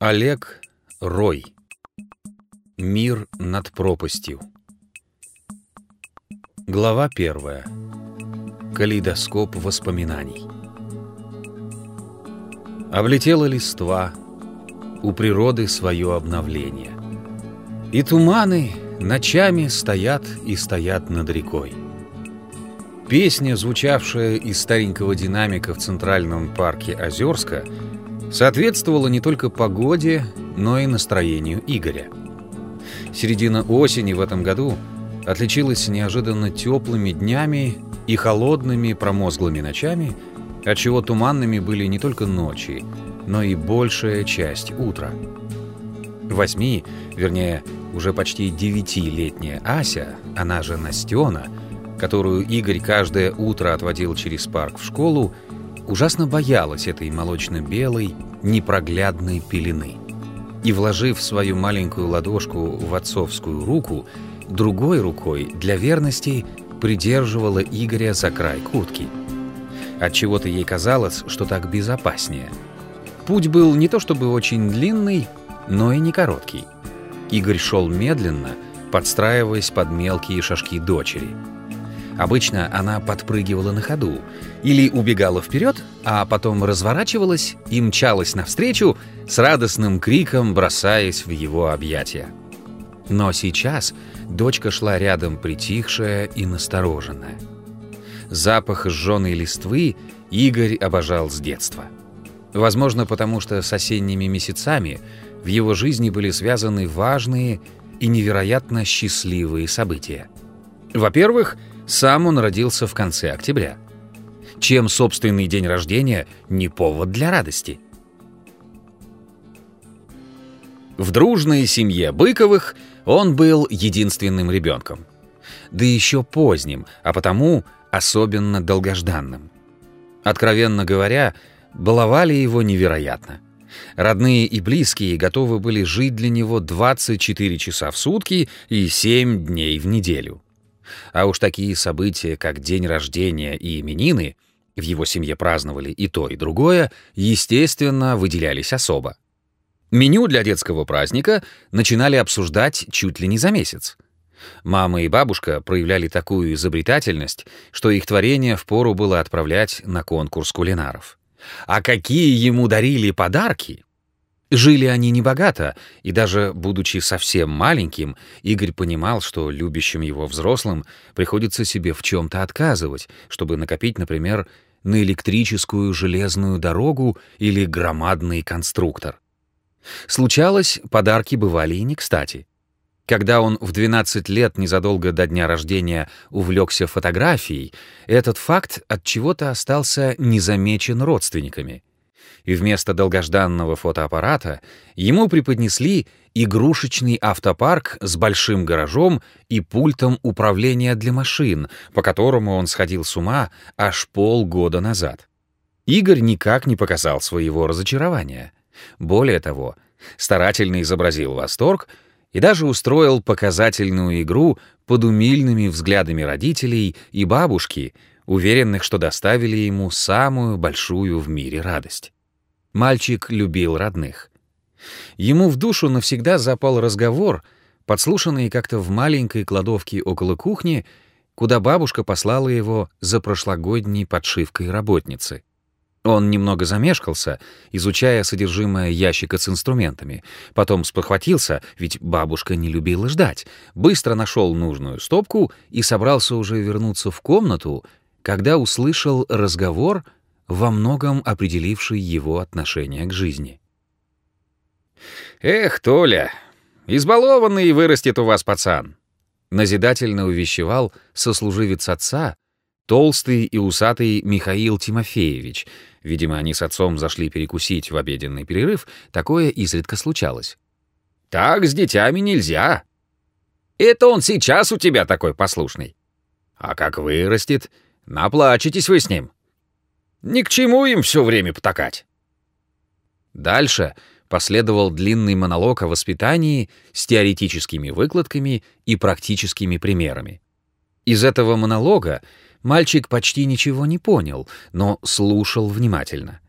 Олег Рой. Мир над пропастью. Глава первая. Калейдоскоп воспоминаний. Облетела листва, у природы свое обновление. И туманы ночами стоят и стоят над рекой. Песня, звучавшая из старенького динамика в Центральном парке Озерска, соответствовала не только погоде, но и настроению Игоря. Середина осени в этом году отличилась неожиданно теплыми днями и холодными промозглыми ночами, отчего туманными были не только ночи, но и большая часть утра. Восьми, вернее, уже почти девятилетняя Ася, она же Настена, которую Игорь каждое утро отводил через парк в школу, ужасно боялась этой молочно-белой, непроглядной пелены. И, вложив свою маленькую ладошку в отцовскую руку, другой рукой для верности придерживала Игоря за край куртки. Отчего-то ей казалось, что так безопаснее. Путь был не то чтобы очень длинный, но и не короткий. Игорь шел медленно, подстраиваясь под мелкие шажки дочери – Обычно она подпрыгивала на ходу или убегала вперед, а потом разворачивалась и мчалась навстречу с радостным криком, бросаясь в его объятия. Но сейчас дочка шла рядом притихшая и настороженная. Запах сжженной листвы Игорь обожал с детства. Возможно, потому что с осенними месяцами в его жизни были связаны важные и невероятно счастливые события. Во-первых, сам он родился в конце октября. Чем собственный день рождения не повод для радости? В дружной семье Быковых он был единственным ребенком. Да еще поздним, а потому особенно долгожданным. Откровенно говоря, баловали его невероятно. Родные и близкие готовы были жить для него 24 часа в сутки и 7 дней в неделю. А уж такие события, как день рождения и именины, в его семье праздновали и то, и другое, естественно, выделялись особо. Меню для детского праздника начинали обсуждать чуть ли не за месяц. Мама и бабушка проявляли такую изобретательность, что их творение впору было отправлять на конкурс кулинаров. А какие ему дарили подарки! Жили они небогато, и даже будучи совсем маленьким, Игорь понимал, что любящим его взрослым приходится себе в чем-то отказывать, чтобы накопить, например, на электрическую железную дорогу или громадный конструктор. Случалось, подарки бывали и не кстати. Когда он в 12 лет незадолго до дня рождения увлекся фотографией, этот факт от чего-то остался незамечен родственниками — и вместо долгожданного фотоаппарата ему преподнесли игрушечный автопарк с большим гаражом и пультом управления для машин, по которому он сходил с ума аж полгода назад. Игорь никак не показал своего разочарования. Более того, старательно изобразил восторг и даже устроил показательную игру под умильными взглядами родителей и бабушки, уверенных, что доставили ему самую большую в мире радость. Мальчик любил родных. Ему в душу навсегда запал разговор, подслушанный как-то в маленькой кладовке около кухни, куда бабушка послала его за прошлогодней подшивкой работницы. Он немного замешкался, изучая содержимое ящика с инструментами. Потом спохватился, ведь бабушка не любила ждать. Быстро нашел нужную стопку и собрался уже вернуться в комнату, когда услышал разговор — во многом определивший его отношение к жизни. «Эх, Толя, избалованный вырастет у вас пацан!» Назидательно увещевал сослуживец отца, толстый и усатый Михаил Тимофеевич. Видимо, они с отцом зашли перекусить в обеденный перерыв, такое изредка случалось. «Так с детьми нельзя. Это он сейчас у тебя такой послушный. А как вырастет, наплачетесь вы с ним. Ни к чему им все время потакать. Дальше последовал длинный монолог о воспитании с теоретическими выкладками и практическими примерами. Из этого монолога мальчик почти ничего не понял, но слушал внимательно.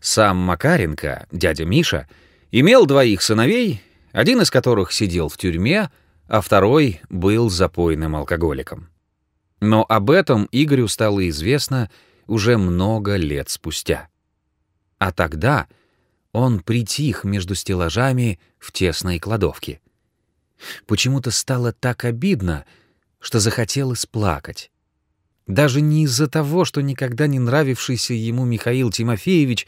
Сам Макаренко, дядя Миша, Имел двоих сыновей, один из которых сидел в тюрьме, а второй был запойным алкоголиком. Но об этом Игорю стало известно уже много лет спустя. А тогда он притих между стеллажами в тесной кладовке. Почему-то стало так обидно, что захотелось плакать. Даже не из-за того, что никогда не нравившийся ему Михаил Тимофеевич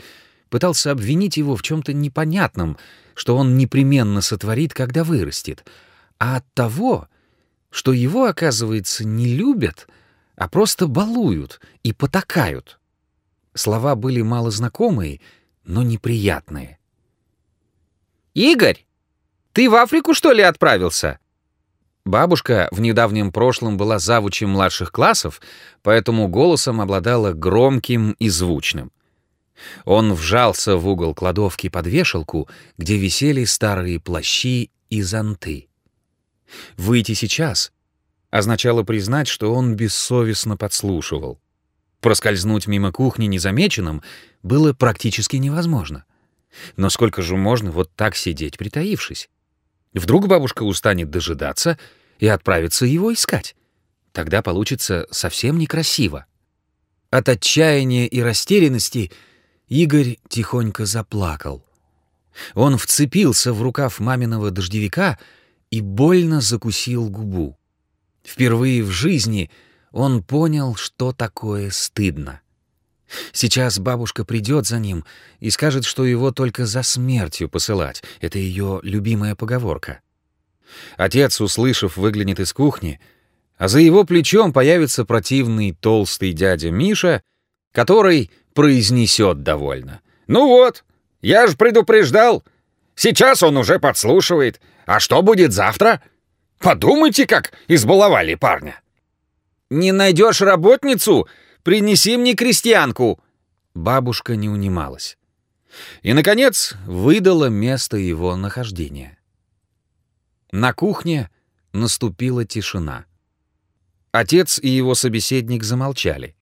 пытался обвинить его в чем-то непонятном, что он непременно сотворит, когда вырастет, а от того, что его, оказывается, не любят, а просто балуют и потакают. Слова были малознакомые, но неприятные. «Игорь, ты в Африку, что ли, отправился?» Бабушка в недавнем прошлом была завучем младших классов, поэтому голосом обладала громким и звучным. Он вжался в угол кладовки под вешалку, где висели старые плащи и зонты. Выйти сейчас означало признать, что он бессовестно подслушивал. Проскользнуть мимо кухни незамеченным было практически невозможно. Но сколько же можно вот так сидеть, притаившись? Вдруг бабушка устанет дожидаться и отправится его искать. Тогда получится совсем некрасиво. От отчаяния и растерянности Игорь тихонько заплакал. Он вцепился в рукав маминого дождевика и больно закусил губу. Впервые в жизни он понял, что такое стыдно. Сейчас бабушка придет за ним и скажет, что его только за смертью посылать. Это ее любимая поговорка. Отец, услышав, выглянет из кухни, а за его плечом появится противный толстый дядя Миша, который произнесет довольно. «Ну вот, я же предупреждал. Сейчас он уже подслушивает. А что будет завтра? Подумайте, как избаловали парня». «Не найдешь работницу? Принеси мне крестьянку!» Бабушка не унималась. И, наконец, выдала место его нахождения. На кухне наступила тишина. Отец и его собеседник замолчали.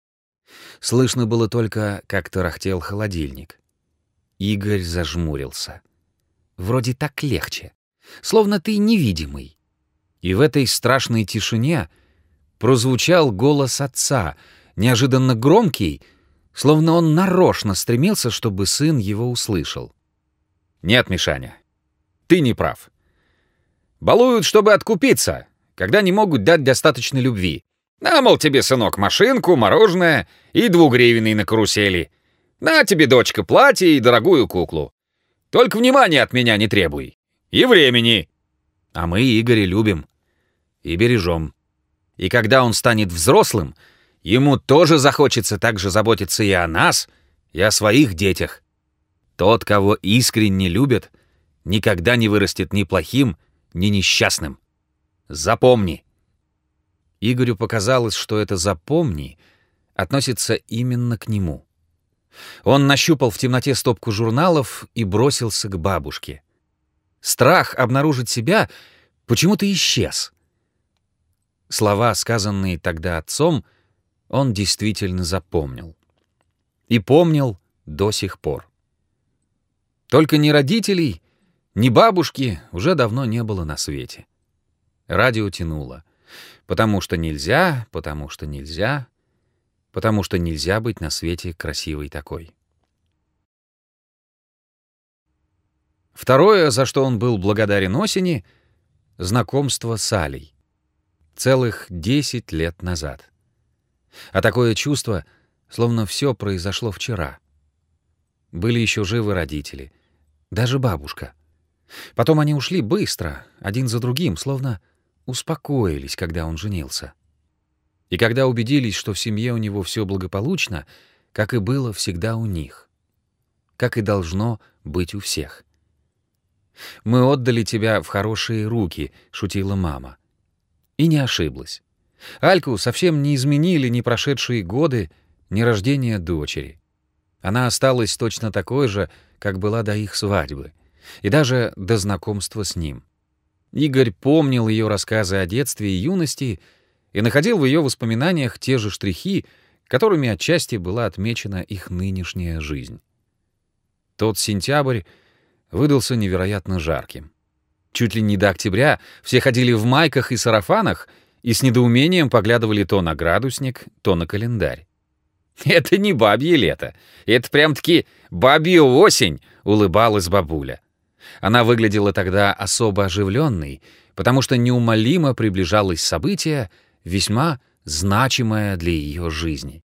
Слышно было только, как тарахтел холодильник. Игорь зажмурился. Вроде так легче, словно ты невидимый. И в этой страшной тишине прозвучал голос отца — неожиданно громкий, словно он нарочно стремился, чтобы сын его услышал. «Нет, Мишаня, ты не прав. Балуют, чтобы откупиться, когда не могут дать достаточной любви. На, мол, тебе, сынок, машинку, мороженое и двугривенный на карусели. На тебе, дочка, платье и дорогую куклу. Только внимания от меня не требуй. И времени. А мы Игоря любим и бережем. И когда он станет взрослым — Ему тоже захочется так же заботиться и о нас, и о своих детях. Тот, кого искренне любят, никогда не вырастет ни плохим, ни несчастным. Запомни. Игорю показалось, что это «запомни» относится именно к нему. Он нащупал в темноте стопку журналов и бросился к бабушке. Страх обнаружить себя почему-то исчез. Слова, сказанные тогда отцом, он действительно запомнил. И помнил до сих пор. Только ни родителей, ни бабушки уже давно не было на свете. Радио тянуло. Потому что нельзя, потому что нельзя, потому что нельзя быть на свете красивой такой. Второе, за что он был благодарен осени — знакомство с Алей. Целых десять лет назад. А такое чувство, словно все произошло вчера. Были еще живы родители, даже бабушка. Потом они ушли быстро, один за другим, словно успокоились, когда он женился. И когда убедились, что в семье у него все благополучно, как и было всегда у них. Как и должно быть у всех. «Мы отдали тебя в хорошие руки», — шутила мама. И не ошиблась. Альку совсем не изменили ни прошедшие годы, ни рождение дочери. Она осталась точно такой же, как была до их свадьбы, и даже до знакомства с ним. Игорь помнил ее рассказы о детстве и юности и находил в ее воспоминаниях те же штрихи, которыми отчасти была отмечена их нынешняя жизнь. Тот сентябрь выдался невероятно жарким. Чуть ли не до октября все ходили в майках и сарафанах и с недоумением поглядывали то на градусник, то на календарь. «Это не бабье лето, это прям-таки бабья осень», — улыбалась бабуля. Она выглядела тогда особо оживленной, потому что неумолимо приближалось событие, весьма значимое для ее жизни.